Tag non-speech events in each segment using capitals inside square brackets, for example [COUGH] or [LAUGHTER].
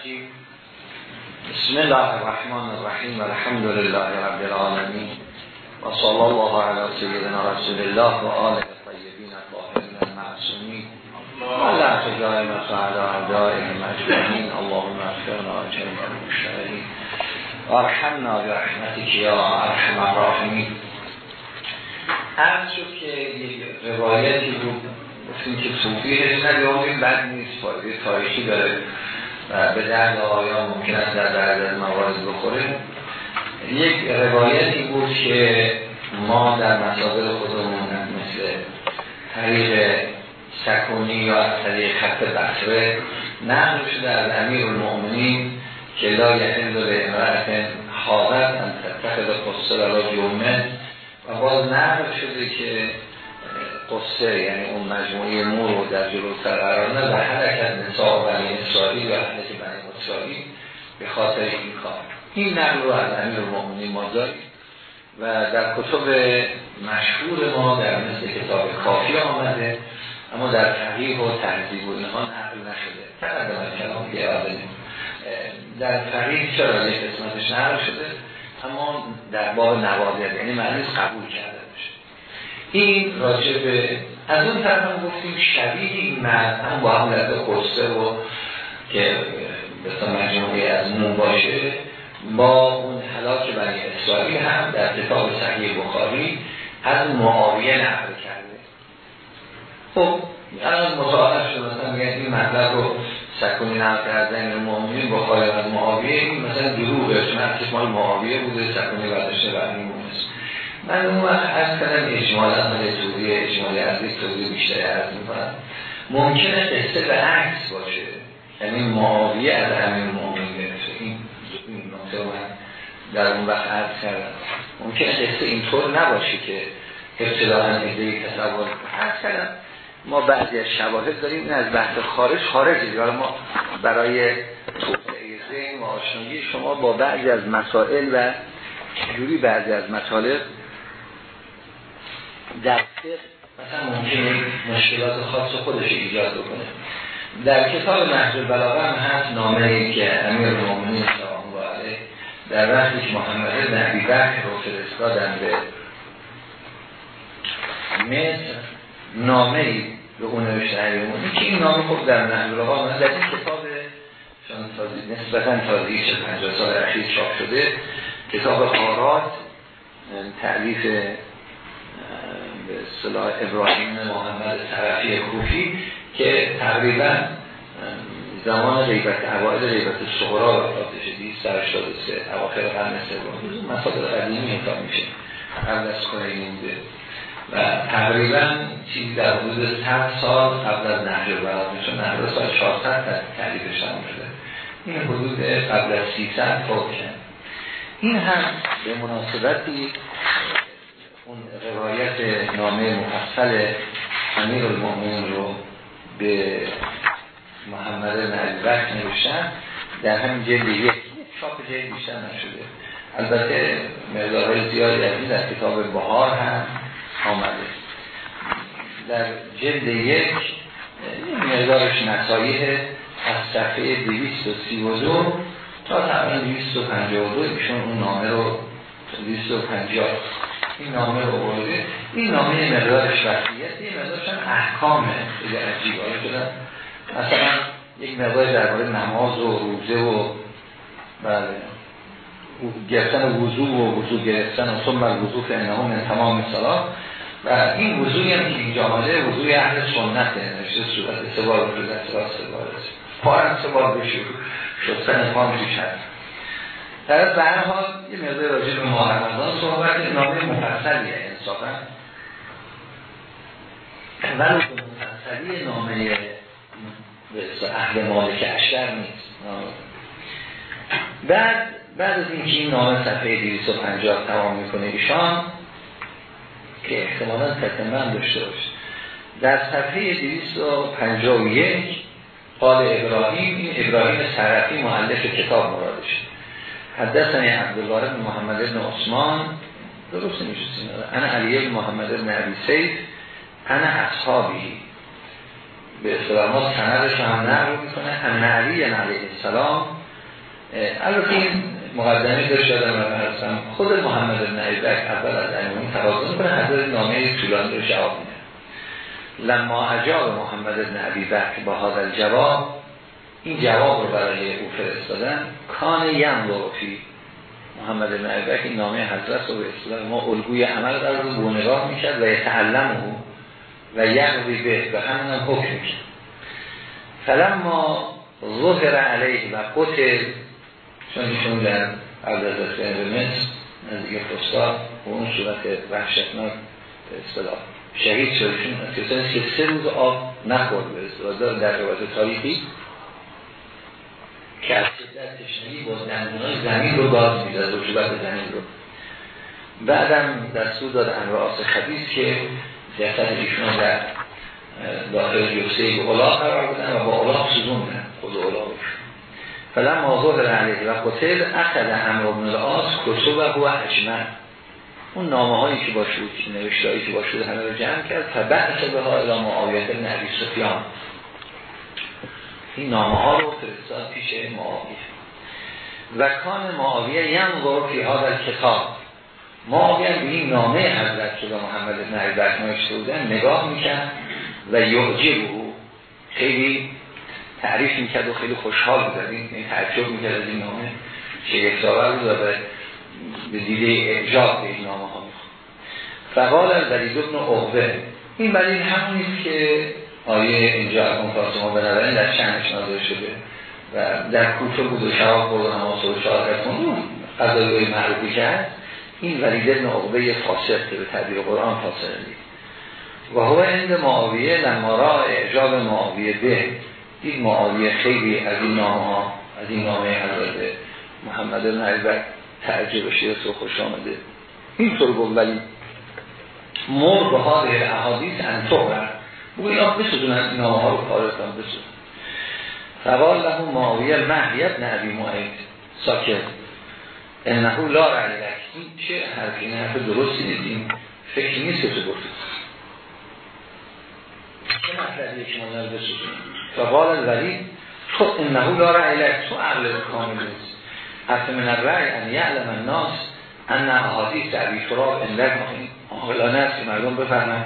الرجیم بسم الله الرحمن الرحیم و الحمد لله رب العالمین و صلی الله علی سیدنا رسول الله و آله طیبین الطاهرین المعصومین و لا تجای مساعد اعدائهم اجمعین اللهم اغفرنا جميع المشتغلین و ارحمنا برحمتك یا ارحم الراحمین عرض که یک روایتی بود گفتیم که صوفی ندیامیم بد نیست فایده تاریخی داره. و به درد آیا ممکن است در درد از موارد بخوره. یک روایتی بود که ما در مسابق خودمون مثل طریق سکونی یا از طریق خط بصره نقل شده از امیر المؤمنین که لا یحل به امرأت حاضر ان تتخذ را جمعه و باز نقل شده که قصه یعنی اون مجموعه مور رو در جلو قرار نه و حرکت نساء بنی اسرائیل و حرکت بنی اسرائیل به خاطر این کار. این نقل رو از امیر المؤمنین ما داریم. و در کتب مشهور ما در مثل کتاب کافی آمده اما در تحقیق و تحضیب و اینها نقل نشده. تقدم کلام بیاده در تحقیق چرا یک قسمتش نقل شده؟ اما در باب نوادر یعنی معنیز قبول کرده. این راجع به از اون طرف هم گفتیم شبیه این مرد هم با هم لده قصه و که بسا مجموعی از نون باشه با اون حلاک بنی اسرائیل هم در کتاب صحیح بخاری از معاویه نقل کرده. خب الان مطالعه شده مثلا میگن این مطلب رو سکونی نقل کردن مومنین بخاری از معاویه مثلا دروغه چون از مال معاویه بوده سکونی برداشته مونست من اون وقت از کردم اجمالا من توضیح اجمالی از یک توضیح بیشتری عرض می‌کنم. ممکنه قصه به عکس باشه. یعنی معاویه از همین مومنین گرفته. این نکته من در اون وقت عرض کردم. ممکنه قصه اینطور نباشه که ابتداعا ایده تصور. عرض کردم ما بعضی از شواهد داریم این از بحث خارج. خارجی. حالا ما برای توسعه ذهن و شما با بعضی از مسائل و جوری بعضی از مطالب در فقه مثلا ممکنه مشکلات خاص خودش ایجاد بکنه. در کتاب نهج البلاغه هم هست نامه که امیر المؤمنین سلام علیه در وقتی که محمد بن ابی بکر رو فرستادن به مصر. نامه ای به اون نوشته امیر که این نامه خود در نهج البلاغه در این کتاب نسبتا تازی شد 50 سال اخیر چاپ شده کتاب خارات تعلیف به اصطلاح ابراهیم محمد طرفی کوفی که تقریبا زمان غیبت اوائل غیبت صغرا وفات شده 283 اواخر قرن سوم. مسائل قدیمی حساب میشه. قبل از کنیم بوده و تقریبا چیزی در حدود 100 سال قبل از نهج البلاغه میشه. نهج سال 400 تعلیفش هم شده. این حدود قبل از 300 فوت این هم به مناسبتی اون روایت نامه مفصل امیر المؤمنین رو به محمد نعیبک نوشتن. در همین جلد یک چاپ جلد بیشتر نشده. البته مقدارهای زیادی از این در کتاب بهار هم آمده. در جلد یک مقدارش نصایح از صفحه 232 تا تقریبا 252 ایشون اون نامه رو 250 این نامه رو برده این نامه مقدارش وسیعت این مقدارش هم احکامه خیلی عجیب شدن مثلا یک مقدار درباره نماز و روزه و بله. گرفتن وضوع و وضوع گرفتن و ثم الوضوع که انها من تمام صلات و این وضوعی هم که اینجا آمده وضوع اهل سنته نوشته صورت سه بار رو در سه بار پارم سه بار بشور شستن توش هست. در به هر حال یه مقدار راجع به ماه رمضان صحبت نامه مفصلیه انصافا. ولی مفصلی نامه به اهل مالک اشتر نیست. بعد بعد از اینکه این نامه صفحه 250 تمام می‌کنه ایشان که احتمالا تتمه داشته باشه. در صفحه 251 قال ابراهیم این ابراهیم سرفی معلف کتاب مرادش حدثنی عبدالله بن محمد بن عثمان. درست نمیشه انا علی بن محمد بن عبی سیف انا اصحابی. به اصطلاح ما سندش هم نقل می‌کنه. هم علی علیه السلام. البته این مقدمه دادم و هستم خود محمد بن عیبک اول از عنوان تقاضا می‌کنه حضرت نامه طولانی رو جواب میده. لما عجاب محمد بن عیبک با هذا الجواب این جواب رو برای او فرستادن. کان یم فی محمد بن این نامه حضرت رو به اصطلاح ما الگوی عمل در رو بونگاه می‌شد و یتعلم او و یقوی به و همون هم حکم می‌شد فلما ظهر علیه و قتل چون ایشون در قبل از به مصر نزدیک فستا و اون صورت وحشتناک به اصطلاح شهید شدشون کسانی که سه روز آب نخورد به اصطلاح در روایت تاریخی که از شدت تشنگی با دندونای زمین رو گاز می‌داد رطوبت زمین رو. بعدم دستور داد انراس خبیث که جسد ایشون در داخل جسه به الاغ قرار بودن و با الاغ سوزوندن خود الاغش فلم ظهر علیه و قتل اخذ امر ابن العاص کتب و هو اجمن اون نامه هایی که با شد نوشته که با شد همه رو جمع کرد فبعث به ها الى بن عبی سفیان. این نامه ها رو فرستاد پیش معاویه. و کان معاویه ینظر فی هذا کتاب معاویه به این نامه حضرت شده محمد بن عبی نوشته بودن نگاه می‌کرد و یعجب او خیلی تعریف می‌کرد و خیلی خوشحال بود این یعنی تعجب می‌کرد از این نامه شگفت آور بود و به دیده اعجاب به این نامه ها می‌خواد فقال از ولید ابن عقبه. این برای همونیست که آیه اینجا اکن ما بنابراین در چندش نازل شده و در کوفه بود و شراب خورد و نماز و شهادت کن قضایی معروفی کرد این ولید ابن عقبه فاسق به تعبیر قرآن فاسق دید و هو اند معاویه لما را اعجاب معاویه به. این معاویه خیلی از این نامه ها از این نامه حضرت محمد بن علی تعجب شیرس و خوش آمده. اینطور گفت ولی مر به احادیث انطور بگو اینا این نامه ها رو کنم بسودن فقال له معاویه محیت نبی معید. ساکت. انهو لا رعیلک این چه حرفی؟ نه حرف درستی نیدیم فکر نیست که تو گفتید چه مطلبیه که ما بسودیم فقال الولید. تو انهو لا رعی تو عقل کامل نیست. حتی من الرعی ان یعلم الناس ان احادیث در بیتراب اندر عاقلانه است که مردم بفهمن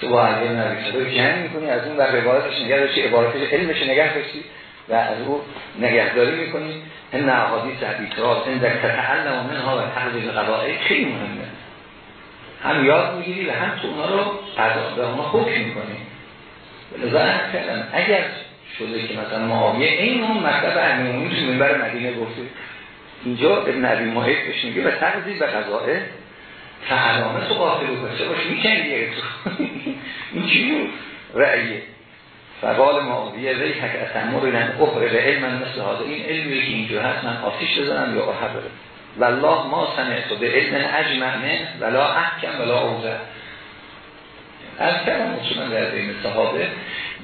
تو با نبی صدا جمع می‌کنی از اون بر روایتش نگه داشتی عبارتش علمش نگه داشتی و از او نگهداری می‌کنی. ان احادیث در بیتراب اندر تتعلم منها و تحضیل قضائه خیلی مهمه. هم یاد می‌گیری و هم تو اونا رو قضا به اونا حکم می‌کنی. لذا کردم اگر شده که مثلا معاویه این اون مطلب امیمونی تو منبر مدینه گفته اینجا ابن عبی محیط بهش و تقضی به قضائه تعلامه تو قاتل و کسه باشه می‌کنی دیگه تو. [LAUGHS] این چی رأیه فقال معاویه ری حک اتمر لن اخرق علم مثل هذا. این علمی که اینجا هست من آتیش بزنم یا بره والله ما سمعت به علم اجمع من ولا احکم ولا اوزه از کردم اصولا در بین صحابه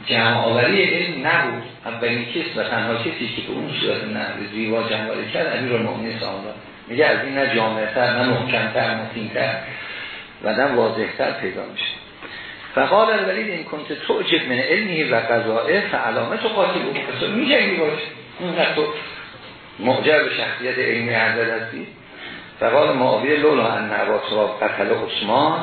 جمع آوری علم نبود. اولین کس و تنها کسی که به اون صورت نهر زیبا جمع آوری کرد امیر المؤمنین سامدان میگه از این نه جامعتر نه محکمتر متینتر و نه واضحتر پیدا میشه. فقال الولید این کنت توجب من علمی و قضائه فعلامه تو قاتل بود. میجنگی باشه. اینقدر تو معجب به شخصیت علمی عزل هستی. فقال معاویه لولا ان نبات را قتل عثمان.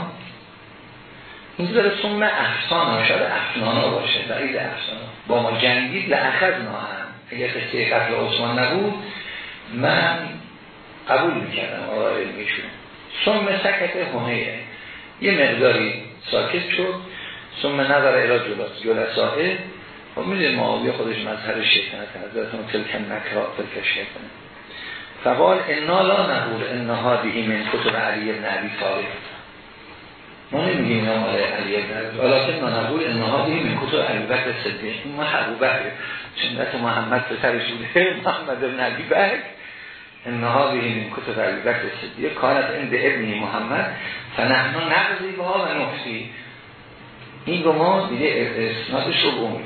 اینجا داره سم افسان ها شده افنانا باشه بعید افسان با ما جنگید لعخذ هم. اگر قصه قتل عثمان نبود من قبول می‌کردم آرای علمیشون سم سکت همیه یه مقداری ساکت شد. سم نظر الى جلس جلسائه خب می‌دونی معاویه خودش مظهر شیطنت حضرتون تلکن نکرا تلک شیطنه فقال انا لا نقول انها دیگه من کتب علی ابن عبی طالب. ما نمیگیم اینا مال علی ابن ولیکن نقول انها به من کتب علی بکر صدیق. ما بکر. سنت محمد پسرش بوده محمد بن علی بکر. انها به من کتب علی بکر صدیق کانت عند ابن محمد فنحن نقضی با و نفسی این رو ما دیگه اسنادش رو بومی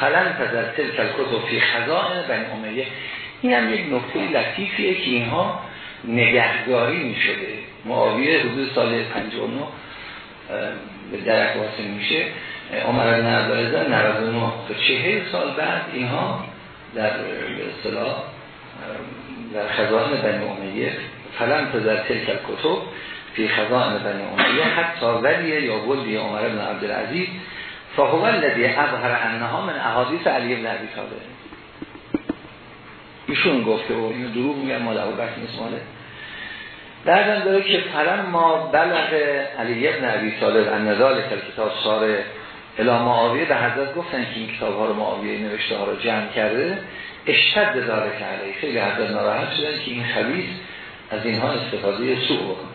فلن تزر تلک کتب فی خزائن بن امیه. این هم یک نکته لطیفیه که اینها نگهداری می شده معاویه حدود سال 59 به درک واسه میشه. عمر بن عبدالعزیز 99 تا چهل سال بعد اینها در اصطلاح در خزائن بنی امیه فلن تزر تلک کتب فی خزائن بنی امیه حتی ولی یا ولی عمر بن عبدالعزیز فهو الذي اظهر انها من احادیث علی بن ابی طالب. ایشون گفته و اینو دروغ میگن مال ابوبکر نیست ماله. بعدم داره که ما بلغ علی ابن ابی طالب ان ذلك کتاب ساره الی معاویه به حضرت گفتن که این کتاب ها رو معاویه نوشته ها رو جمع کرده. اشتد داره کرده خیلی حضرت ناراحت شدن که این خبیث از اینها استفاده سوء بکن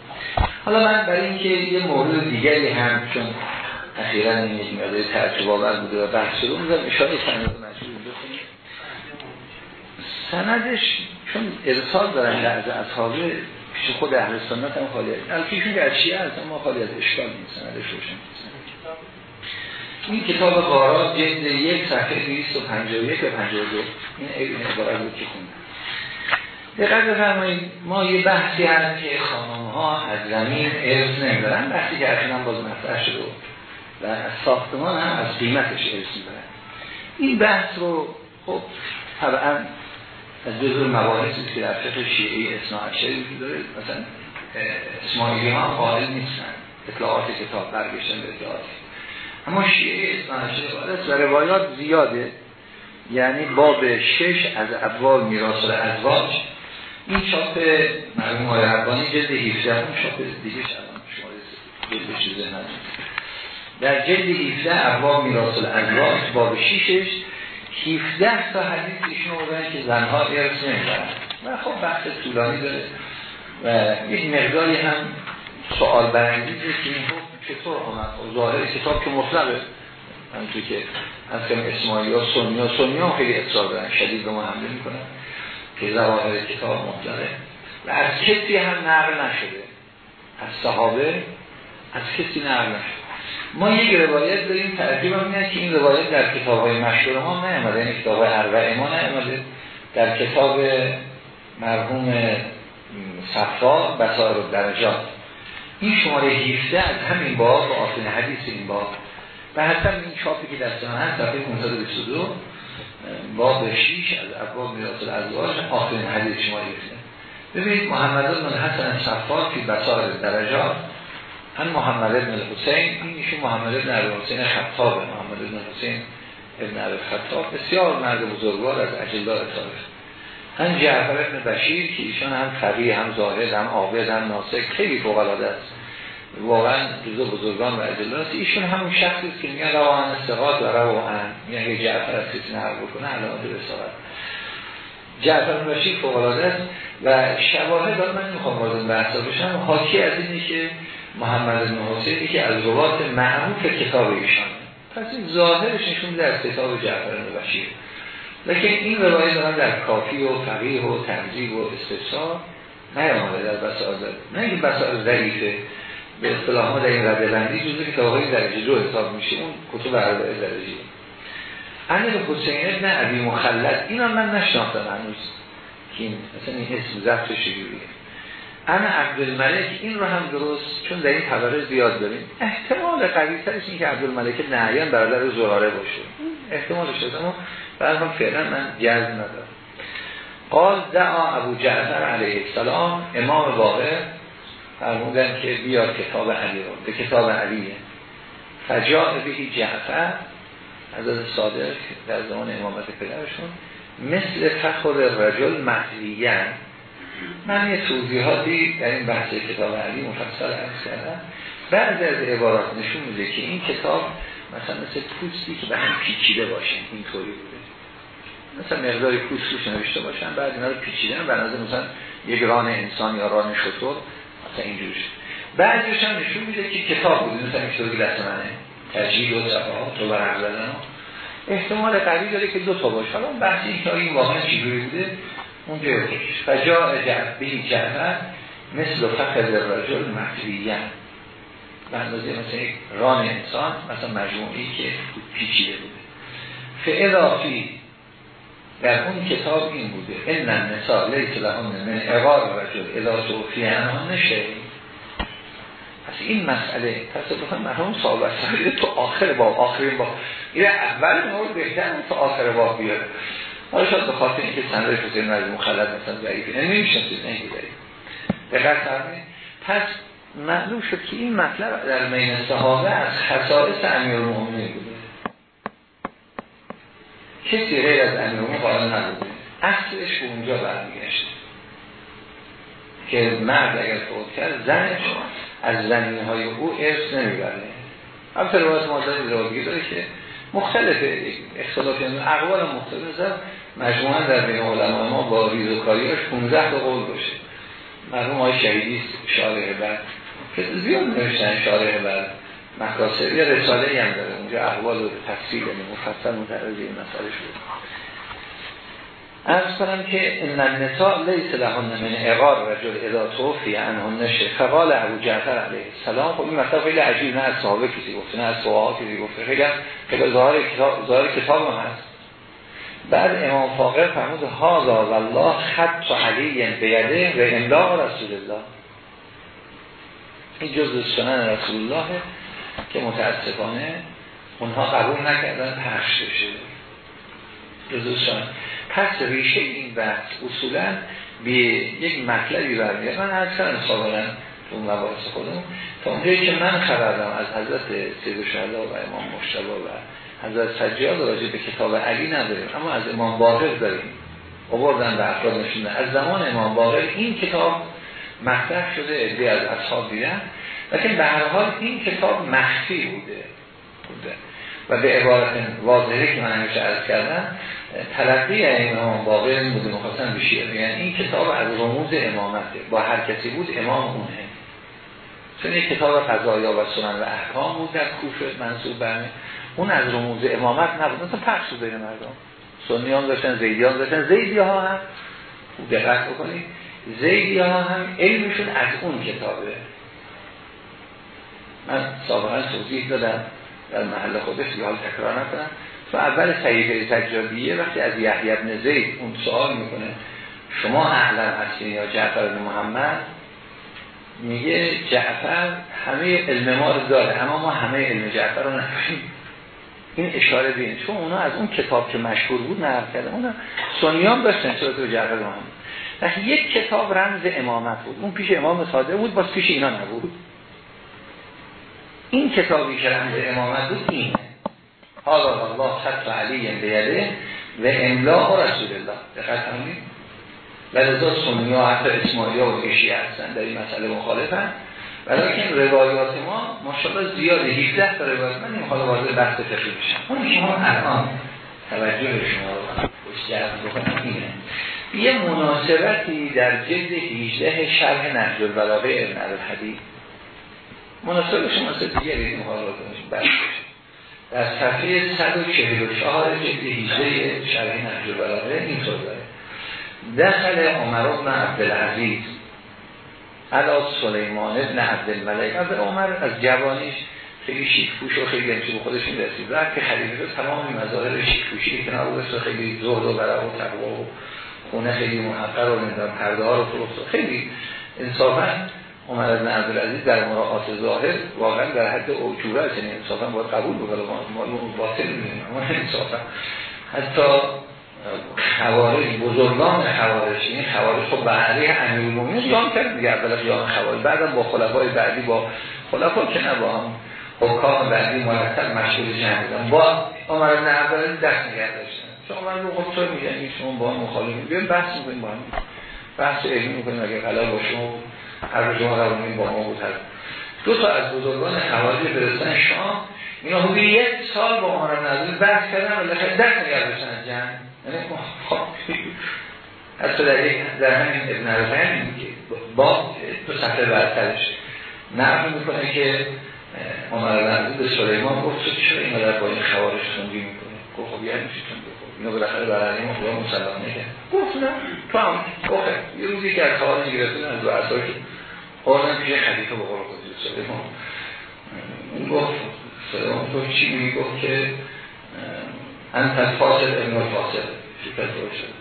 حالا من برای اینکه یه مورد دیگری هم چون اخیرا این یک مقدار تعجب آور بوده و بحث شده اون اشاره سند مجبور بکنیم سندش چون ارسال دارن لحظه اصحابه پیش خود اهل سنت هم خالی از الکیشون در شیعه هست اما خالی از اشکال نیست. سندش روشن این کتاب قارات جلد یک صفحه 251 و 52 این عبارت بود که خوندم؟ دقت بفرمایید ما یه بحثی هست که خانم ها از زمین ارز نمیدارن بحثی که اصلا باز مطرح شده و از ساختمان هم از قیمتش ارز می‌برن. این بحث رو خب طبعا از جزء مباحثی که در فقه اصناعشری وجود داره مثلا اسماعیلی ها قائل نیستن. اطلاعات کتاب برگشتن به اطلاعات اما شیعه اصناعشری و روایات زیاده. یعنی باب شش از ابواب میراث ازواج این چاپ مرحوم های عربانی جلد 17 اون چاپ دیگه شدن شما جلد در جلد 17 ابواب میراث الازواج باب 6 17 تا حدیث ایشون آوردن که زنها ارث نمی‌برن و خب بحث طولانی داره. و یک مقداری هم سوال برانگیزه که این چطور آمد ظاهر کتاب که مطلقه همونطور که از کم اسماعیل ها سنی ها سنی ها خیلی اصرار دارن. شدید به ما حمله می‌کنن که ظواهر کتاب مطلقه و از کسی هم نقل نشده. از صحابه از کسی نقل نشده. ما یک روایت داریم ترجیب هم که این روایت در کتاب های مشهور ما نیامده. این کتاب های عربه ما نیامده. در کتاب مرحوم صفا بسار درجات این شماره 17 از همین باب و آخرین حدیث این باب و حتی این چاپی که دست من هست صفحه 522 باب 6 از ابواب میراث الازواج آخرین حدیث شماره 17 ببینید محمد بن حسن صفا فی بسار درجات هم محمد بن حسین این ایشون محمد بن علی حسین خطاب. محمد بن حسین ابن علی خطاب بسیار مرد بزرگوار از اجلدار تاریخ. هم جعفر ابن بشیر که ایشان هم فقیه هم زاهد هم عابد هم ناسک خیلی فوق العاده است. واقعا جزو بزرگان و است. ایشون همون شخصی که میگن روان استقاد و روان. میگن جعفر از کسی نقل بکنه علامت رسالت. جعفر بن بشیر فوق العاده است و شواهد من نمی‌خوام وارد بحثا بشم. حاکی از اینه که محمد بن که از روات معروف کتاب ایشان. پس این ظاهرش نشون در کتاب جعفر بن بشیر لیکن این روایت دارن در کافی و فقیه و تنظیب و استفسار نیامده در بسائل نه این بسائل ظریفه به اصطلاح ما در این رده بندی کتاب های درجه دو حساب میشه. اون کتب عربه درجه امیر حسین ابن عبی مخلد. این من نشناختم هنوز. که این مثلا این اسم زفت شگیریه انا عبدالملک این رو هم درست چون در این طبقه زیاد داریم. احتمال قوی ترش این که عبدالملک نعیان برادر زراره باشه. احتمالش شد. اما برای فعلا من جزم ندارم. قال دعا ابو جعفر علیه السلام امام واقع فرمودن که بیا کتاب علی رو. به کتاب علیه فجاء بهی جعفر حضرت صادق در زمان امامت پدرشون مثل فخر رجل محلیان من یه توضیحاتی در این بحث کتاب علی مفصل عرض کردم. بعضی از عبارات نشون میده که این کتاب مثلا مثل پوستی که به هم پیچیده باشه اینطوری بوده. مثلا مقداری پوست روش نوشته باشن بعد اینا رو پیچیدن نظر مثلا یک ران انسان یا ران شطور مثلا اینجوری شد بعضیش هم نشون میده که کتاب بود. مثلا این که دست منه. تجهیل و صفحات تو برق زدن احتمال قوی داره که دو تا باشه. حالا بحث این که این واقعا چجوری بوده؟ اونجا یکیش فجاء جعبه جعبه مثل فخر رجل مطریین به اندازه مثل ران انسان مثلا مجموعی که پیچیده بوده. فعلا در اون کتاب این بوده. این نسا لیت لهم من اقار رجل توفی انان نشه. پس این مسئله تصادفا مرحوم صاحب سعیده تو آخر باب آخرین باب. این اول مورد بهتر تو آخر باب بیاره. حالا شاید به خاطر اینکه سنده حسین نظر مخلط مثلا ضعیفی نه نمیشنسید نه دقت فرمایید پس معلوم شد که این مطلب در بین صحابه از خصائص امیرالمومنین بوده کسی غیر از امیرالمومنین قائل نبوده اصلش به اونجا برمیگشت. که مرد اگر فوت کرد زنش از زمین های او ارث نمی‌بره. البته روایت ما داره داره که مختلفه اختلاف یعنی اقوال مختلف مجموعا در بین علماء ما با ریزوکاریاش 15 تا قول باشه. مرحوم های شهیدی شارح بعد. که زیاد نوشتن شارح بعد. مکاسب یا رساله هم داره. اونجا احوال و تفصیل یعنی مفصل متعرض این مسئله شده. ارز کنم که ان النساء لیس لهن من اقار رجل اذا توفی عنهن فقال ابو جعفر علیه السلام. خب این مطلب خیلی عجیب نه از صحابه کسی گفته نه از صحابه کسی گفته. خیلی خیلی ظاهر کتاب هم هست. بعد امام فاقر فرمود هذا والله خط علی بیده و املاق رسول الله. این جز سنن رسول الله. که متاسفانه اونها قبول نکردن پخش بشه سنن پس ریشه این بحث اصولا به یک مطلبی برمیاد. من از کنم سابقا تو مباحث خودم. تا اونجایی که من خبردم از حضرت سید شهده و امام مشتبه و حضرت سجاد راجع به کتاب علی نداریم اما از امام باقر داریم. آوردن به افراد نشونه از زمان امام باقر این کتاب مطرح شده ادعی از اصحاب دیدن. لیکن به هر حال این کتاب مخفی بوده. بوده. و به عبارت واضحه که من همیشه عرض کردم تلقی امام باقر این بوده مخواستن بشیر یعنی این کتاب از رموز امامته. با هر کسی بود امام اونه. چون این کتاب قضایا و سنن و احکام بود در کوفه منصوب برمه اون از رموز امامت نبود. مثلا پخش شده بین مردم. سنیان داشتن زیدیان داشتن. زیدی ها هم دقت بکنید. زیدی ها هم علمشون از اون کتابه. من سابقا توضیح دادم در محل خودش حال تکرار نکنم. تو اول صحیفه تجربیه وقتی از یحیی ابن زید اون سوال می‌کنه شما اعلم هستین یا جعفر بن محمد؟ میگه جعفر همه علم ما رو داره اما ما همه علم جعفر رو نداریم. این اشاره بین چون اونا از اون کتاب که مشهور بود نقل کرده اونا سنیان داشتن چرا تو جعفر محمد. یک کتاب رمز امامت بود. اون پیش امام صادق بود باز پیش اینا نبود. این کتابی که رمز امامت بود اینه. حالا الله خط علی بیده و املا و رسول الله دقت کنید. و لذا سنی ها حتی اسماعیل و اشی هستن در این مسئله مخالفن. ولیکن روایات ما ماشاءالله زیاده. 17 تا روایت من این حالا وارد بحث فقهی بشم. اون شما الان توجه شما رو جذب بکنم اینه. یه مناسبتی در جلد 18 شرح نهج البلاغه ابن الحدید مناسب شما دیگه این حالا بحث در صفحه 144 جلد 18 شرح نهج البلاغه اینطور داره. دخل عمر بن عبدالعزیز علا سلیمان ابن عبدالملک. از عمر از جوانیش خیلی شیک پوش و خیلی به خودش رسید وقت که خلیفه تمام مظاهر شیک پوشی که نبود خیلی زهد و برا و تقوا و خونه خیلی محقر و نمی‌دونم پرده ها رو فروخت. خیلی انصافا عمر ابن عبدالعزیز در مراعات ظاهر واقعا در حد اوجوره است. یعنی انصافا باید قبول بکنه. ما باطل می‌دونیم. اما انصافا. حتی خوارج بزرگان خوارج این خوارج خب به علیه امیرالمومنین قیام کرد دیگه اول قیام خوارج. بعدم با خلفای بعدی با خلفا که نه با هم حکام بعدی مرتب مشغول جنگ بودن. با عمر بن عبدالعزیز دست نگه داشتن. چون عمر بن خب میگن شما با هم مخالفین. بیاین بحث می‌کنیم با هم. بحث علمی می‌کنیم. اگه غلط با شما شما قبول با ما بود دو تا از بزرگان خوارج برستان شام اینا حدود یک سال با عمر بن عبدالعزیز بحث کردن ولی دست نگه داشتن جنگ یعنی خب، حتی در یک در همین ابن عرفان که با تو صفحه برترش. نقل می‌کنه که عمر العزیز به سلیمان گفت تو چرا این مدر با این خوارش خوندی می‌کنه؟ گفت خب یعنی چی؟ اینو بالاخره برای ما خدا مسلمان نگه گفت نه تو هم گفت. یه روزی که از خوارج گرفتن از دو اصلا که آردن پیش خلیفه به قول خودی سلیمان. اون گفت سلیمان تو چی میگی؟ گفت که انت فاصل ابن فاصل شکل شد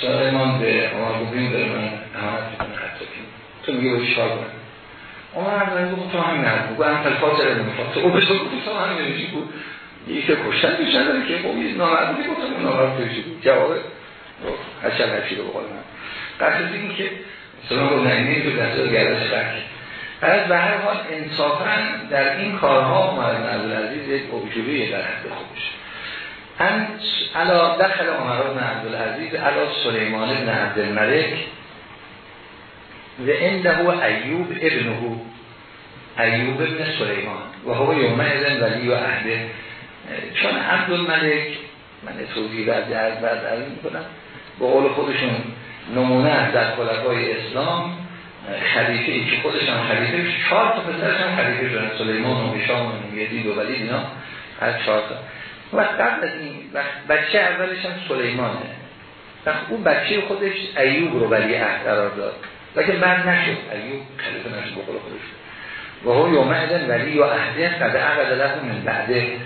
سلیمان به عمر گفتیم داره من امانت می‌کنه حتی تو میگه باید چکار کنم؟ عمر عبدالعزیز گفت تو همین نرد بگو هم تلفات رو نمی‌خواد او بشه گفت تو همین نمیشی بود یکی کشتن بیش نداره که خب یه نامردی گفتم اون نامرد بود. جواب هشل هشی رو بقول من قصد این که سلام نگنی تو دست گردش از به هر حال انصافا در این کارها بن عبدالعزیز یک عجوبه در حد خودش. هم علا دخل عمر بن عبدالعزیز علا سلیمان بن عبدالملک و عنده ایوب ابنه ایوب ابن سلیمان. و هو یوم ازن ولی و عهده. چون عبدالملک من توضیح بعد از بعد از کنم به قول خودشون نمونه در خلقای اسلام خلیفه ای که خودشان خلیفه چهار تا پسرش هم خلیفه شدن سلیمان و هشام و یزید و ولید اینا از چهار تا. و قبل از این بچه اولش هم سلیمانه. و اون بچه خودش ایوب رو ولی عهد قرار داد. لیکن بعد نشد. ایوب خلیفه نشد به قول خودش. و هو یوم ازن ولی و عهده قد عقد له من بعده.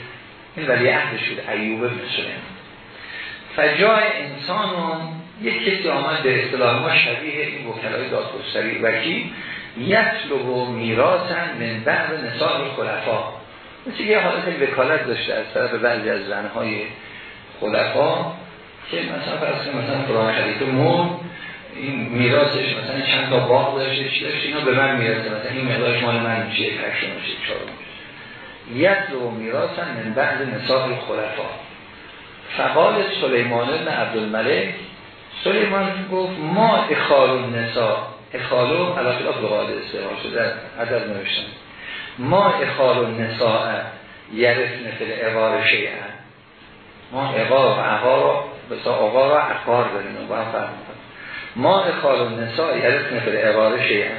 این ولی عهد شد ایوب بن سلیمان فجای انسانون یک کسی آمد به اصطلاح ما شبیه این وکلای دادگستری وکی یطلب و میراثن من بعد نسال خلفا مثل یه حالت وکالت داشته از طرف بعضی از زنهای خلفا که مثلا فرض مثلا فلان خلیفه مرد این میراثش مثلا چند تا باغ داشته چی داشته اینا به من می‌رسه. مثلا این مقدارش مال من میشه هشت میشه چهار میشه. یطلب و میراثن من بعد نسال خلفا فقال سلیمان بن عبدالملک سلیمان گفت ما اخال النساء اخالو علاقه قاعده استعمال شده عدد نوشتن ما اخال النساء یرفن فل اقار شیعه ما اقار و اقار بسا آقا و اقار داریم با هم ما اخال النساء یرفن فل اقار شیعه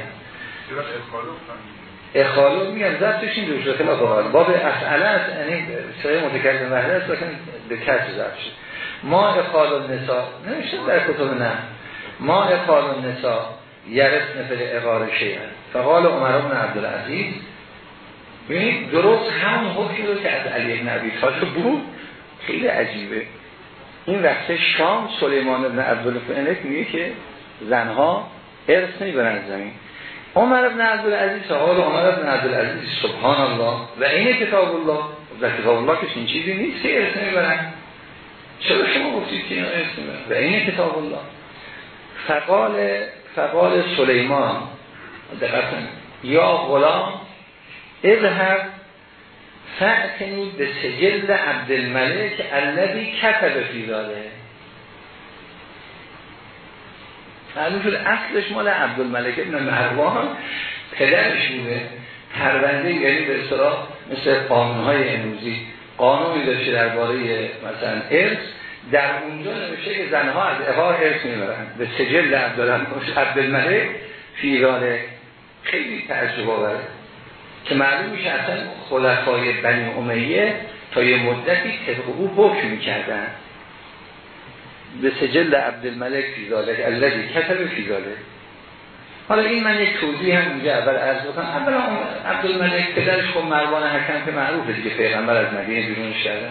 اخالو میگم ضبطش این دوش خلاف باب اسئله است یعنی سایه متکلم وحده است لیکن به کس ضبط ما اخال النساء نمیشه در کتب نه. ما اخال النساء یرس نفل اقار شیعن فقال عمر بن عبدالعزیز ببینید درست همون حکمی رو که از علی بن ابی طالب بود خیلی عجیبه. این وقت شام سلیمان بن عبدالفعنک میگه که زنها ارث نمی‌برن زمین. عمر بن عبدالعزیز حال عمر بن عبدالعزیز سبحان الله و این کتاب الله و کتاب الله که این چیزی نیست که ارث نمی‌برن چرا شما گفتید که این ارث نمی‌برن و این کتاب الله. فقال فقال سلیمان دقیقا یا غلام اظهر فعتنی به سجل عبدالملک الذي کتب فی داده معلوم شد اصلش مال عبدالملک ابن مروان پدرش بوده. پرونده یعنی به اصطلاح مثل قانونهای امروزی. قانونی داشته درباره مثلا ارث. در اونجا نمیشه که زنها از اقار ارث می‌برن به سجل عبدالملک فیرانه خیلی تعجب آوره. که معلوم میشه اصلا خلفای بنی امیه تا یه مدتی طبق او حکم می‌کردن. به سجل عبدالملک فیزاله الذی کتب فیزاله حالا این من یک توضیح هم اینجا اول عرض بکنم. اولا عبدالملک پدرش خب مروان حکم که معروفه دیگه پیغمبر از مدینه بیرون شدن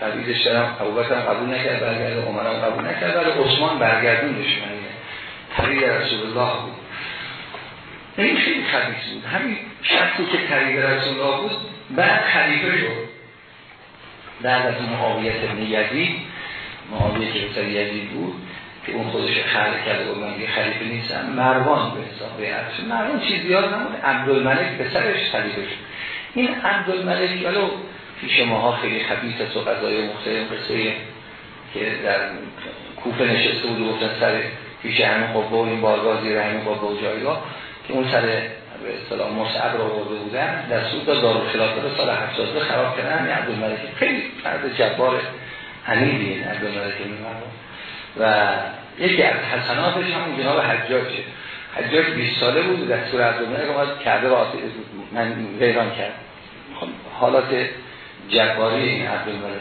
تبعیدش ابوبکر هم قبول نکرد برگرده عمر قبول نکرد ولی عثمان برگردوندش مدینه طریق رسول الله بود. این خیلی خبیث بود. همین شخصی که طریق رسول الله بود بعد خلیفه شد. بعد از معاویت ابن یزید معاویه که پسر یزید بود که اون خودش خلق کرده و من یه خلیفه نیستم. مروان به حساب عرش مروان چیز زیاد نمود عبدالملک پسرش خلیفه شد. این عبدالملک ولو پیش ماها خیلی خبیث است و قضای مختلف قصه که در کوفه نشسته بود و گفتن سر پیش همه خب با این بارگاه زیر همین با جایگاه که اون سر به اصطلاح مصعب رو برده بودن دستور داد دارالخلافه رو سال 70 خراب کردن. همین عبدالملک خیلی فرد جبار حمیدی این عبدالملک و یکی از حسناتش همون جناب حجاجه حجاج 20 ساله بود دستور عبدالملک اومد کرده را من ویران کرد. خب، حالات جباری این عبدالملک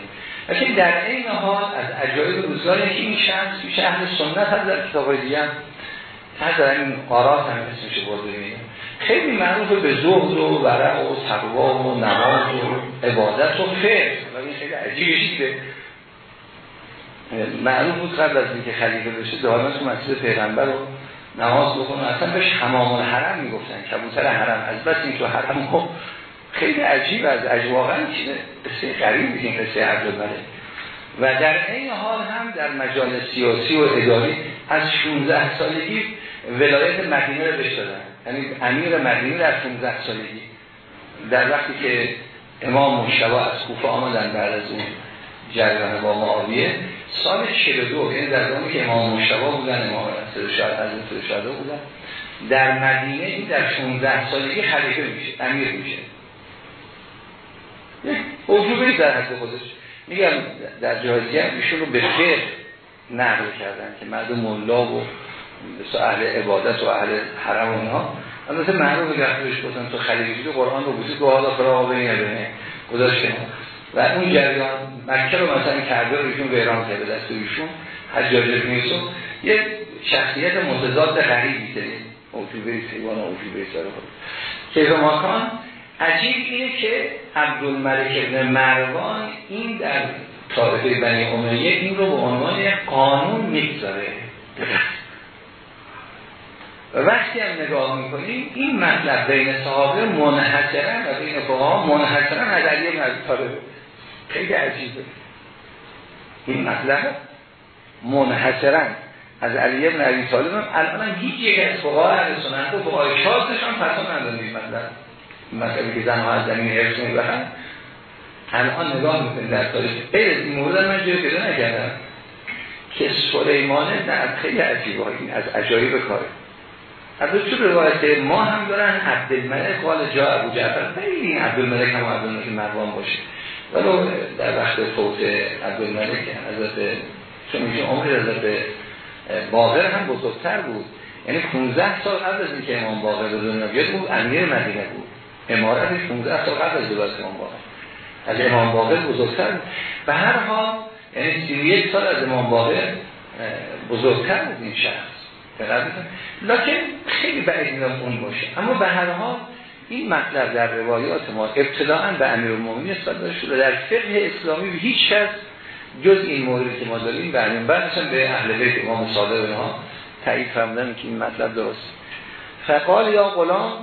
لیکن در این حال از عجایب روزگاری که این شخص پیش اهل سنت هم در کتاب دیگه هم. در این قارات هم اسمش برده خیلی معروف به زهد و ورع و تقوا و نماز و عبادت و فقه. و این خیلی عجیبه معروف بود قبل از اینکه خلیفه بشه دارن تو مسجد پیغمبر رو نماز بخونه. اصلا بهش حمام الحرم می‌گفتن کبوتر حرم. از بس این تو حرم خیلی عجیب از عجب واقعا چیزه قصه غریب این قصه عبدالملک. و در این حال هم در مجال سیاسی و اداری از 16 سالگی ولایت مدینه رو بهش دادن. یعنی امیر مدینه در 16 سالگی. در وقتی که امام مشتبه از کوفه آمدن بعد از اون جریان با معاویه سال 42 یعنی در زمانی که امام مشتبه بودن امام شاید از شده بودن. در مدینه این در 16 سالگی خلیفه میشه امیر میشه. یک در حد خودش. میگم در جهازی هم ایشون رو به خیر نقل کردن که مرد ملا و اهل عبادت و اهل حرم و اینها. البته معروف گفتش گفتن تو خلیفه قرآن رو بودی که حالا فراغ بینه گذاشته و اون جریان مکه رو مثلا کرده ایشون ویران کرده دست ایشون حجاج نیست یه شخصیت متضاد غریبی داره اوجوبه سیوان اوجوبه سر خود ماکان؟ عجیب اینه که عبدالملک ابن مروان این در تاریخ بنی امیه این رو به عنوان قانون می‌گذاره. و وقتی هم نگاه می‌کنیم این مطلب بین صحابه منحصرا و بین فقها منحصرا از علی ابی خیلی عجیبه. این مطلب منحصرا از علی بن ابی طالب الان هم هیچ یک از فقها اهل سنت و فقهای شاذش هم فتوا ندادن این مطلب. مطلبی که زنها از زمین حفظ می‌برن الان نگاه می‌کنید در تاریخ. غیر از این مورد من جایی پیدا نکردم. که سلیمانه نه خیلی عجیبه. این از عجایب کاره از تو روایت ما هم دارن عبدالملک قال جا ابو جعفر. این عبدالملک هم عبدالملک مروان باشه. ولو در وقت فوت عبدالملک حضرت چون میشه عمر حضرت باقر هم بزرگتر بود. یعنی 15 سال قبل از اینکه امام باقر به دنیا بیاد بود امیر مدینه بود. امارتش 15 سال قبل از ولادت امام باقر. از امام باقر بزرگتر به هر حال یعنی 31 سال از امام باقر بزرگتر بود این شخص. لکن خیلی بعید اون باشه. اما به هر حال این مطلب در روایات ما ابتداعا به امیر المومنی استفاده شده. در فقه اسلامی به هیچ شخص جز این موردی که ما داریم به امیر بعد به اهل بیت امام صادق اینها تایید فرمودن که این مطلب درست فقال یا غلام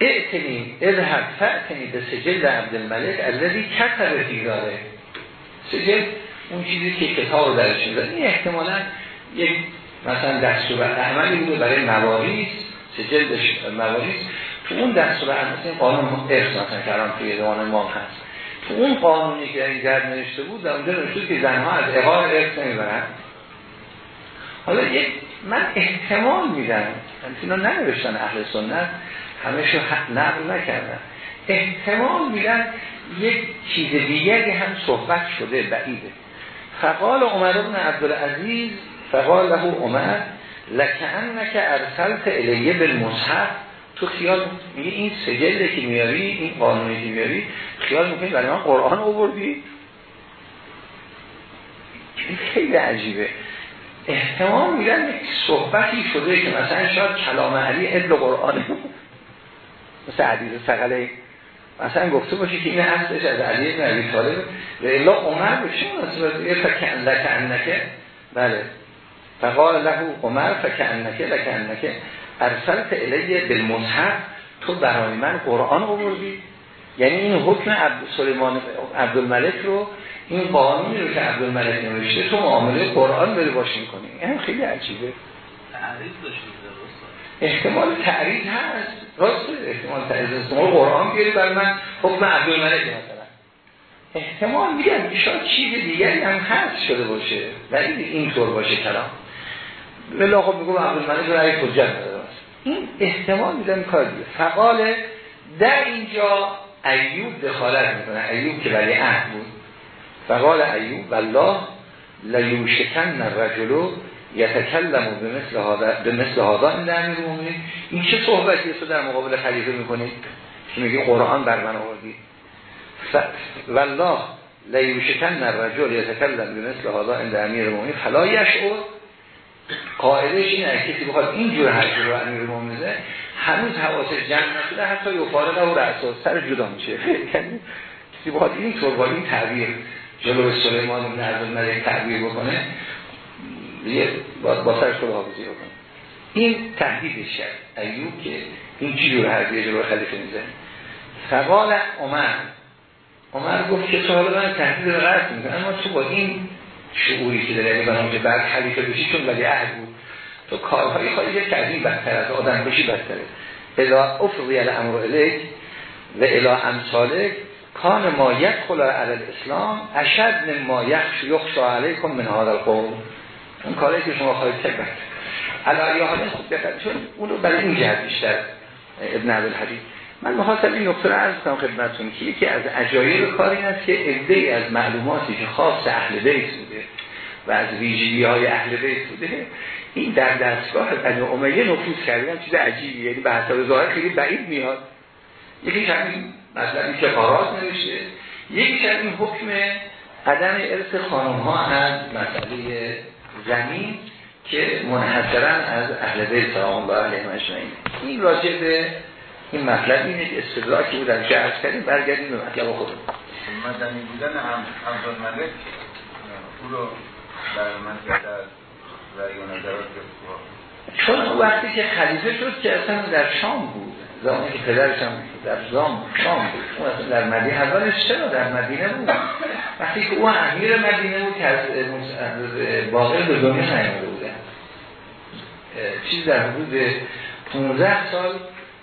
اعتنی اذهب فعتنی به سجل عبدالملک الذی کتب فی داره. سجل اون چیزی که کتاب رو درش می‌ذاره. این احتمالا یک مثلا دستور عملی بوده برای مواریس سجل مواریس تو اون دستور عملی قانون ارث مثلا کلام توی دوان ما هست. تو اون قانونی که این در نوشته بود در اونجا نوشته که زنها از اقار ارث نمی‌برن حالا یک من احتمال میدم اینا ننوشتن اهل سنت همه شو نقل نکردن. احتمال میدن یک چیز دیگری هم صحبت شده بعیده. فقال عمر بن عبدالعزیز فقال له عمر لکن که ارسلت الیه بالمصحف. تو خیال میگه این سجله که میاری این قانونی که میاری خیال می‌کنی برای من قرآن آوردی؟ خیلی عجیبه. احتمال میدن صحبتی شده که مثلا شاید کلام علی ادل قرآن. مثل عدیز سقله مثلا گفته باشه که این اصلش از علی ابن عبی طالب. و الا عمر بشه یه فکر انکه بله. فقال له عمر لکه انکه ارسلت الیه بالمصحف تو برای من قرآن آوردی؟ یعنی این حکم عبد سلیمان عبدالملک رو این قانونی رو که عبدالملک نوشته تو معامله قرآن بری باشین کنی این خیلی عجیبه. احتمال تعریض هست. راست. احتمال تعریض هست. قرآن بیاری برای من حکم عبدالملک مثلا. احتمال میگم شاید چیز دیگری هم هست شده باشه. ولی اینطور باشه کلام. ولی خب میگم عبدالملک رأی حجت این احتمال میدم کار دیگه. فقال در اینجا ایوب دخالت می‌کنه. ایوب که ولی عهد بود. فقال ایوب والله لیوشکن رجلو یتکلم به مثل هذا به مثل هذا این در این چه صحبتی است در مقابل خلیفه می‌کنید؟ که میگه قرآن بر من آوردی. والله لیوشکن رجل یتکلم به مثل هذا این امیر المؤمنین فلا یشعر قاعدش اینه کسی بخواد اینجور حرفی رو امیر المؤمنین هنوز حواسش جمع نشده حتی یفارقه و رأسا سر جدا میشه. یعنی کسی بخواد این طور با این تعبیر جلو سلیمان بن عبدالملک تعبیر بکنه یه با, سرش رو حافظی بکنه. این تهدیدش کرد. ایوب که این چی جور حرفیه جلو خلیفه می‌زنی فقال عمر. عمر گفت که تو حالا من تهدید رو غرق می‌کنم اما تو با این شعوری که داره برای که بعد خلیفه بشی چون ولی عهد بود. تو خواهی که از بدتر از آدم بشی بدتره. الا افضی الامر الیک و الا امثالک کان ما یک خلا علی الاسلام اشد ما یخش یخشا علیکم من هذا القوم اون کاری که شما خواهید کرد. علی حالا خوب بخیر چون اون رو برای این جهت بیشتر ابن عبدالحدید. من محاصل این نکته رو عرض کنم خدمتتون که یکی از عجایب کار این است که عده از معلوماتی که خاص اهل بیت بوده و از ویژگی های اهل بیت بوده. این در دستگاه بنی امیه نفوذ کرده چیز عجیبی یعنی به حساب ظاهر خیلی بعید میاد. یکی همین مطلبی که قرار نوشته. یکی این حکم عدم ارث خانم ها از مسئله زمین که منحصرا از اهل بیت سلام علیه مجمعین. این راجع به این مطلب اینه که استدراکی بود. در جهاز کردیم برگردیم به مطلب خود مدنی بودن هم همزاد ملک او رو چون وقتی که خلیفه شد که اصلا در شام بود زمانی که پدرش هم در زام شام بود. اون اصلا در مدینه اولش چرا در مدینه بود؟ وقتی که او امیر مدینه بود که از باقر به دنیا نیامده بودن چیز در حدود 15 سال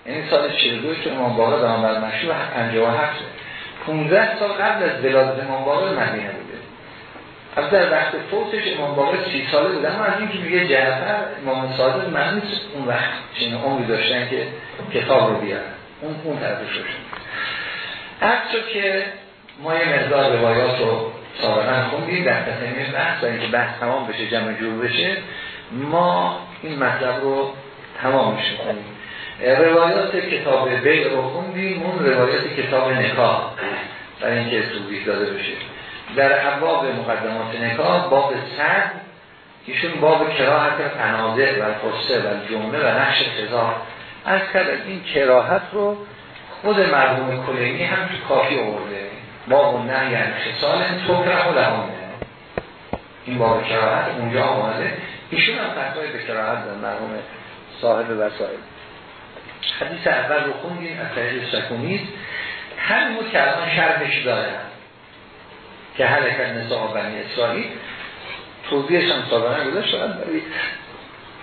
این سال 42 که امام باقر در بر مشروع 57 15 سال قبل از ولادت امام باقر مدینه بوده. از در وقت فوتش امام باقر 30 ساله بوده اما از این که میگه جعفر امام صادق من اون وقت چنین عمری داشتن که کتاب رو بیارن. اون اون طرفش روشن از که ما یه مقدار روایات رو سابقا خوندیم در تصمیم بحث و اینکه بحث تمام بشه جمع جور بشه ما این مطلب رو تمام کنیم روایات کتاب بیع رو خوندیم اون روایات کتاب نکاح برای اینکه توضیح داده بشه. در ابواب مقدمات نکاح باب صد ایشون باب کراهت تنازع و قصه و جمله و نقش خضار از کرد این کراهت رو خود مرحوم کلینی هم تو کافی آورده. باب نه یعنی خسال توکره و این باب کراهت اونجا آمده. ایشون هم فتوای به کراهت در مرحوم صاحب وسائل حدیث اول رو خوندیم از طریق سکونیز. همین که الان شرحش دارن که حرکت نساء بنی اسرائیل توضیحش هم سابقا گذاشت شاید برای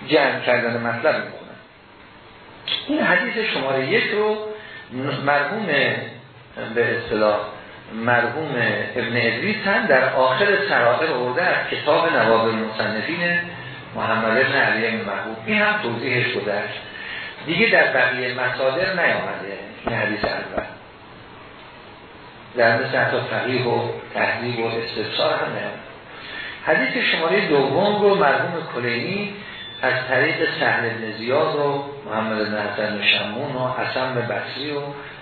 جمع کردن مطلب می‌کنن این حدیث شماره یک رو مرحوم به اصطلاح مرحوم ابن ادریس هم در آخر سرائر ارده از کتاب نواب المصنفین محمد ابن علی محبوب. این هم توضیحش گذشت. دیگه در بقیه مصادر نیامده این حدیث اول. در مثل حتی فقیه و تحضیب و استفسار هم نیامده حدیث شماره دوم رو مرحوم کلینی از طریق سهل بن زیاد و محمد بن حسن شمون و حسن بصری و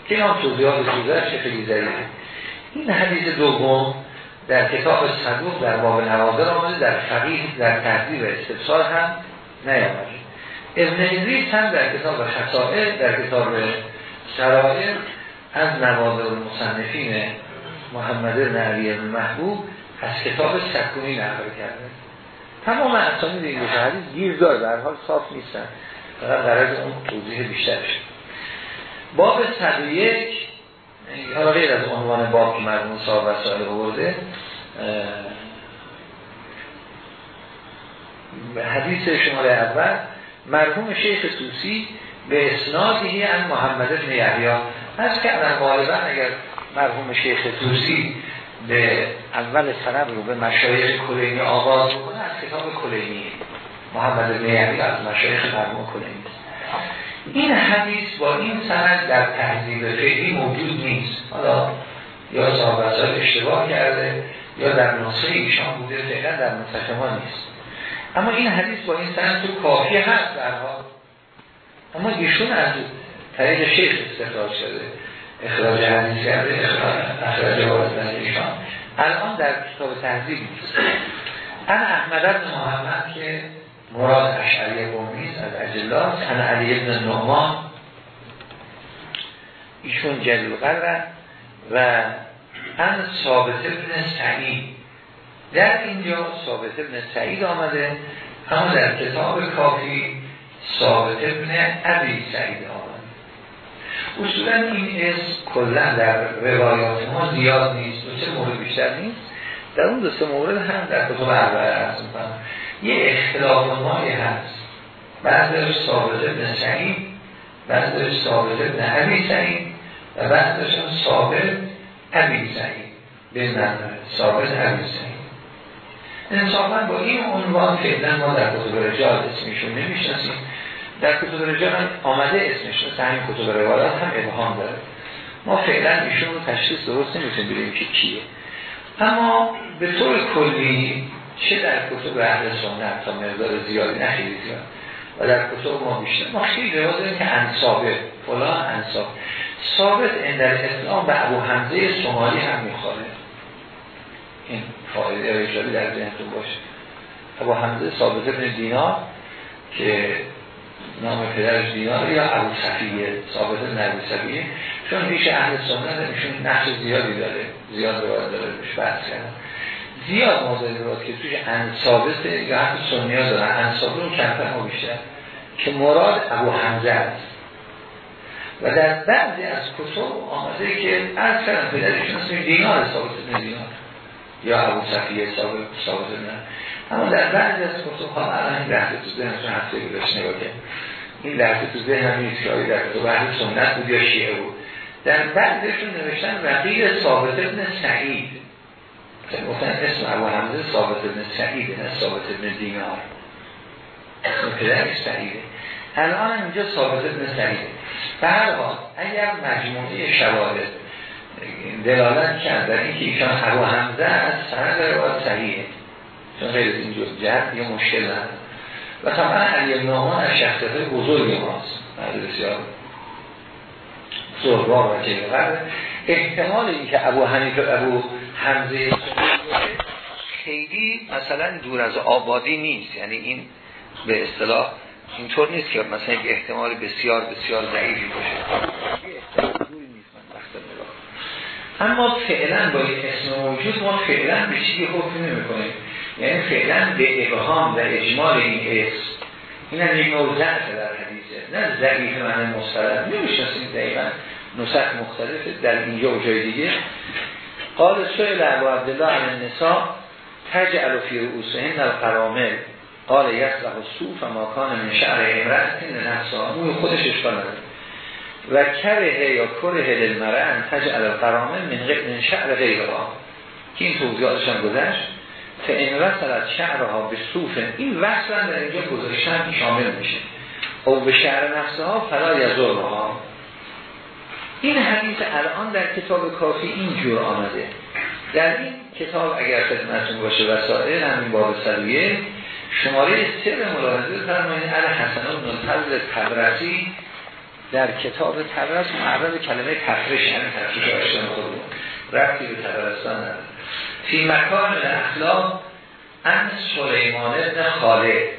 که هم توضیحات که خیلی این حدیث دوم در کتاب صدوق در باب نوادر آمده در فقیه در تحضیب و استفسار هم نیامده. ابن ادریس هم در کتاب خصائل در کتاب شرائر از نوادر مصنفین محمد بن علی محبوب از کتاب سکونی نقل کرده. تمام اسامی این دو حدیث گیر داره در حال صاف نیستن. فقط قرار اون توضیح بیشتر شد باب 101 حالا غیر از عنوان باب که مرمون صاحب وسائل برده حدیث شماره اول مرحوم شیخ توسی به اسنادی ان محمد بن یحیی از کردن غالبا اگر مرحوم شیخ توسی به اول سند رو به مشایخ کلینی آغاز بکنه از کتاب کلینی محمد بن از مشایخ مرحوم کلینی. این حدیث با این سند در تهذیب فعلی موجود نیست. حالا یا صاحب اشتباه کرده یا در نسخه ایشان بوده فعلا در متخمان نیست. اما این حدیث با این سند تو کافی هست در حال. اما ایشون از طریق شیخ استخراج شده. اخراج حدیث کرده اخراج وارد ایشان. الان در کتاب تهذیب نیست انا احمد بن محمد که مراد اشعری قومیز از اجلاس انا علی ابن نعمان. ایشون جلیل قرر و ان ثابت ابن سعید. در اینجا ثابت ابن سعید آمده. اما در کتاب کافی ثابت ابن عبی سعید آمد اصولا این اسم کلا در روایات ما زیاد نیست. و چه مورد بیشتر نیست؟ در اون دو سه مورد هم در کتب اربعه هست یه اختلاف مایی هست. بعضش ثابت ابن سعید بعضش ثابت ابن عبی سعید و بعضش هم ثابت عبی سعید. به من ثابت عبی سعید. انصافا با این عنوان فعلا ما در کتب رجال اسمشون نمی‌شناسیم. در کتب رجال هم آمده اسمش مثل همین کتب روایات هم ابهام داره. ما فعلا ایشون رو تشخیص درست نمی‌تونیم بگیم که کیه. اما به طور کلی چه در کتب اهل سنت تا مقدار زیادی نه خیلی زیاد و در کتب ما بیشتر. ما خیلی رواز داریم که انصابه فلان انصاب. ثابت اندر اسلام به ابو حمزه سومالی هم میخواره این فایده ارشادی در ذهنتون باشه. ابو حمزه ثابت ابن دینار که نام پدرش دینار یا ابو صفیه ثابت نبی صفیه. چون ریش اهل سنت ایشون نقش زیادی داره زیاد روایت داره بهش بحث کردن زیاد موضوع روایت که توش انصابت یا حتی سنی ها دارن انصابت رو کمتر ها بیشتر. که مراد ابو حمزه است. و در بعضی از کتب آمده که از کردن پدرشون اسم دینار ثابت دینار. یا ابو صفیه ثابت ثابت نه. اما در بعضی از ها الان این لحظه تو ذهنتون هفته بودش نگاه این لحظه تو ذهن نیست که در کتب اهل سنت بود یا شیعه بود. در بعضشون نوشتن رقیل ثابت ابن سعید. گفتن اسم ابو حمزه ثابت ابن سعید نه ثابت ابن دینار. اسم پدرش سعیده. الان اینجا ثابت ابن سعیده. به اگر مجموعه شواهد دلالت کرد در اینکه ایشان ابو حمزه از سند روایت صحیحه. چون غیر اینجور جهت یه مشکل نداره و طبعا علی ابن از شخصیت بزرگی ماست. بسیار زهران و احتمال این که ابو حنیفه ابو حمزه خیلی مثلا دور از آبادی نیست. یعنی این به اصطلاح اینطور نیست که مثلا یک احتمال بسیار بسیار ضعیفی باشه. اما فعلا با این اسم موجود ما فعلا به چیزی حکم نمی کنیم یعنی فعلا به ابهام و اجمال این اسم این هم یک نوع در حدیثه. نه ضعیف من مسترد. نمی‌شناسیم دقیقا نسخ مختلفه در اینجا و جای دیگه. قال سوئل ابو عبدالله عن النساء تجعل فی رؤوسهن القرامل قال یصلح الصوف ما کان من شعر امرأت نفسها. موی خودش اشکال نداره. و کره یا کره للمرأه ان تجعل القرامل من من شعر غیرها. که این توضیحاتش هم گذشت. فان وصلت شعرها به صوف این وصلا در اینجا گذاشتن شامل میشه. او به شعر نفسها فلا یزورها این حدیث الان در کتاب کافی اینجور آمده. در این کتاب اگر خدمتون باشه وسائل همین باب سلویه شماره سر ملاحظه فرمایید ال حسن بن فضل تبرسی در کتاب تبرس معرض کلمه تفرش یعنی تفریش آشتن خودمون. رفتی به تبرستان نداره. فی مکان اخلاق ان سلیمان ابن خاله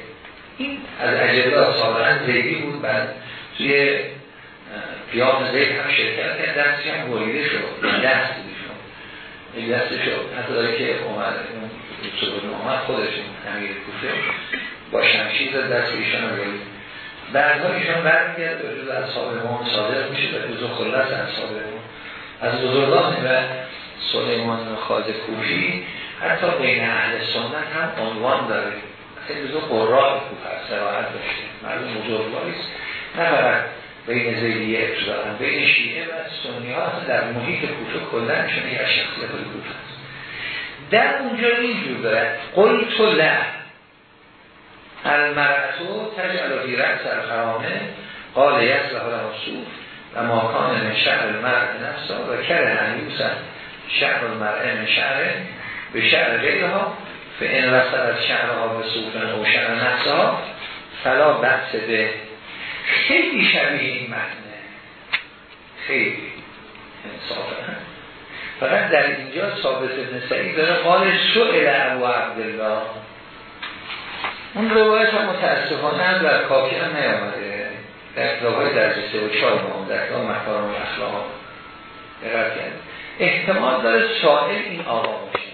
این از اجلاس سابقا زیدی بود بعد توی قیام زید هم شرکت کرد. دستی هم بریده شد. دست شد این دست شد. حتی داره که اومد سبون اومد خودشون امیر کوفه با شمشیر دست ایشان رو برید بعدها ایشان برمیگرد به جز صاحب ما صادق میشه به جز خلص از صاحب از بزرگان و سلیمان خالد کوفی حتی بین اهل سنت هم عنوان داره. خیلی جزو قرآن کوفه سراحت داشته. مردم بزرگواریست نه برای بین زیدیه ابتداعا بین شیعه و سنی ها در محیط کوفه کلن شده یک شخصیت کوفه است در اونجا اینجور داره. قلت له المرأتو تجعل فی رأس الخرامه قال یسلح له صوف و ماکان من شعر المرأة نفسا و کره انیوسا شعر المرأة من شعر به شعر غیرها فان وصل از شعرها به صوفن و شعر نفسها فلا بحث به خیلی شبیه این متنه. خیلی. انصافه فقط در اینجا ثابت ابن سعید داره قال سئل ابو عبدالله. اون روایت هم متاسفانه در کافی هم نیامده. در کتاب های درجه سه و چهار ما در کتاب و اخلاق. دقت کرد احتمال داره سائل این آقا باشه.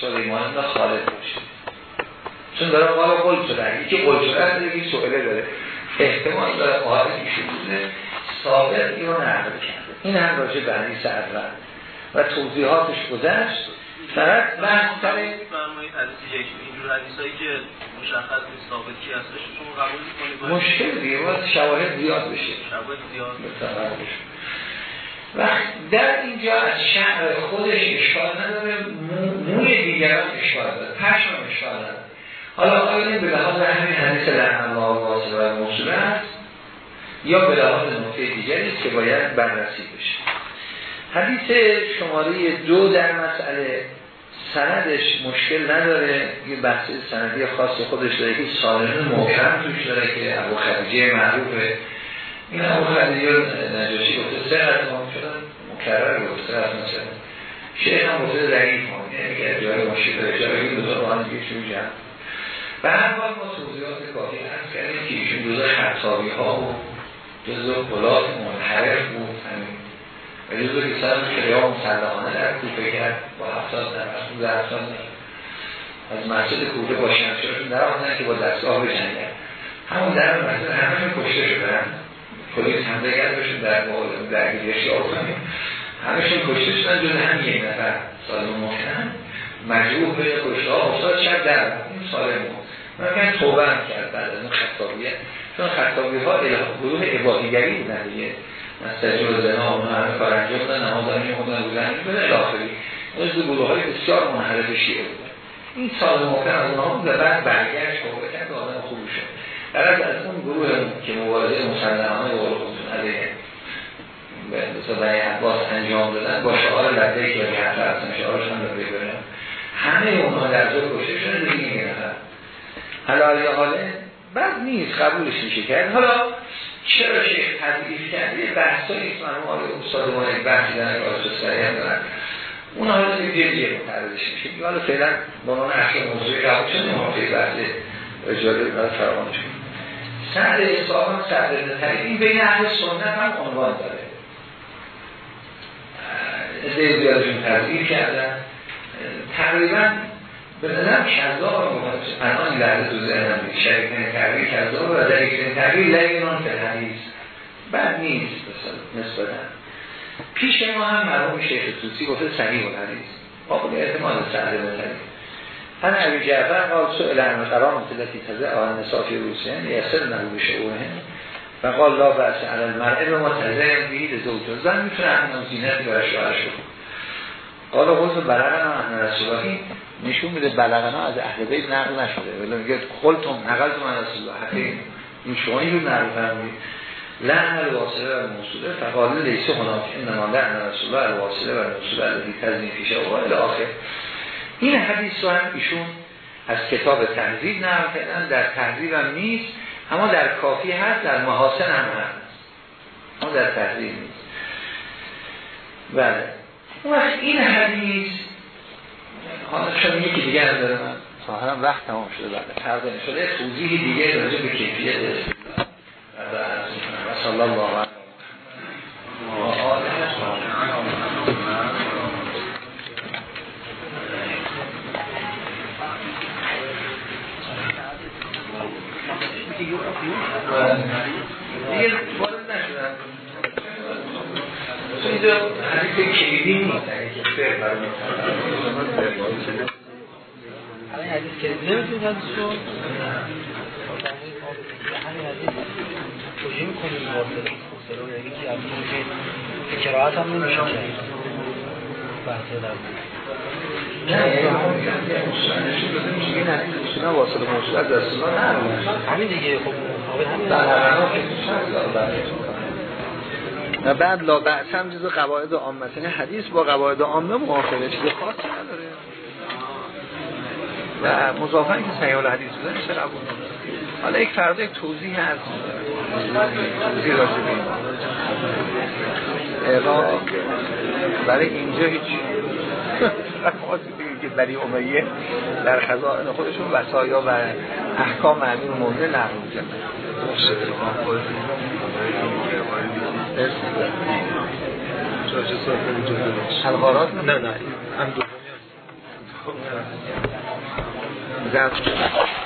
سلیمان ابن خالد باشه. چون داره قال قول شده. یکی قول شده یکی سئله داره. احتمال داره قاعده ایشون بوده سابق اینو نقل کرده این هم راجع به حدیث اول. و توضیحاتش گذشت. فقط بحث سر فرمایید حدیث یک اینجور حدیثایی که مشخص نیست ثابت کی هستش شما قبول می‌کنید؟ مشکل دیگه. شواهد زیاد بشه. شواهد زیاد. و در اینجا از شهر خودش اشکال نداره موی دیگران اشکال داره پشم اشکال نداره. حالا آیا به لحاظ همین حدیث لحن الله واصل و موصول است یا به لحاظ نقطه دیگری که باید بررسی بشه. حدیث شماره دو در مسئله سندش مشکل نداره یه بحث سندی خاص خودش داره که سالن محکم توش داره که ابو خدیجه معروفه. این ابو خدیجه نجاشی گفته سه از ما شدن مکرر گفته از مثلا شیخ هم گفته ضعیف هم یعنی که جای مشکل داره جای این دوتا با هم دیگه شروع جمع به هر حال ما توضیحات کافی هست کردیم که ایشون دوزا خطابی ها و جزو قلات منحرف بود همین. و جزو که سر کریا مسلحانه در کوفه کرد با هفتاد مسئول در هفتاد از مسجد کوفه با شمشیرشون در آمدن که با دستگاه بجنگن. همون در مسجد همه کشته شدن. پلیس حمله کرد بشون در درگیری آفرین همشون کشته شدن جز هم یک نفر سالم محکم مجروح به کشته ها افتاد شب در سالم من کنم توبه هم کرد بعد از اون خطابیه. چون خطابی ها گروه عبادیگری بودن دیگه. مستجر زنا اونها همه کار انجام بودن نماز هم خودن بودن بودن الاخری از دو گروه های بسیار منحرف شیعه بودن. این سال محکم از اونها بود و بعد برگشت و آدم خوبی شد. بعد از اون گروه که مبارزه مسلمانه و خودتون علیه مثلا برای عباس انجام دادن با شعار لده که یه حتی اصلا شعارشان لده برن همه اونها در زور کشه شده دیگه این نفر حالا یا حاله بعد نیست قبولش میشه کرد حالا چرا شیخ تضعیف کرد؟ یه بحث های ایست مرموم آقای استاد ما یک بحثی دارن که آسوس سریع هم دارن. اون حالا دیگه جدیه متعرضش میشه. حالا فعلا با من اصل موضوعی قبول شده موضوعی بحث اجاره برای فرامانش کنیم. سعد اصابان سعد ابن این بین اهل سنت هم عنوان داره. ازده زیادشون تضعیف کردن. تقریبا به نظرم کذاب الان لحظه تو ذهنم بید شریکترین تغییر کذاب و ضعیفترین تغییر. لینان که حدیث. بد نیست نسبتا. پیش ما هم مرحوم شیخ توسی گفته صحیح و حدیث قابل احتمال سعد بن هن ابی جعفر قال سئل عن قرامت التي تزع عن نصافی روسین یسر نهو بشعوهن و قال لا بأس علی المرء به ما تزع بید زوج زن می‌تونه همون زینتی برای شوهرش قال قلت بلغنا عن رسول الله. نشون میده بلغنا از اهل بیت نقل نشده. ولی میگه قلتم نقلتم عن رسول الله. حتی این شما این رو نقل فرمودید. لعن الواصله و الموصوله. فقال لیسه هناک انما لعن رسول الله الواصله و الموصوله الذي تزنی فیشه و الی آخر. این حدیث رو هم ایشون از کتاب تنظیب نقل کردن در تنظیب هم نیست اما در کافی هست در محاسن هم هست. اما در تنظیب نیست. بله. وقت این حدیث حالا چون یکی دیگه هم داره من ظاهرا وقت تمام شده بعد فردا شده توضیح دیگه راجع به کیفیت استدلال و صلی الله علیه و آله. نمی‌تونید رو همین حدیث توجیه یعنی که از که کراعت هم نمیشه کرد بحثه در این حدیث اصولا واصل موصول از رسول الله نه همین دیگه خب همین و بعد لا بأس هم جز قواعد عامه یعنی حدیث با قواعد عامه موافقه چیز خاصی و مضافا که صحیح الحدیث بودن چه قبول حالا یک فردا یک توضیح هست توضیح راجع به برای اینجا هیچ. [LAUGHS] که بری امیه در خزائن خودشون وسایا و احکام امیر مومنه نقل می‌کنن الغارات نه نه. هم دومی [LAUGHS] disaster.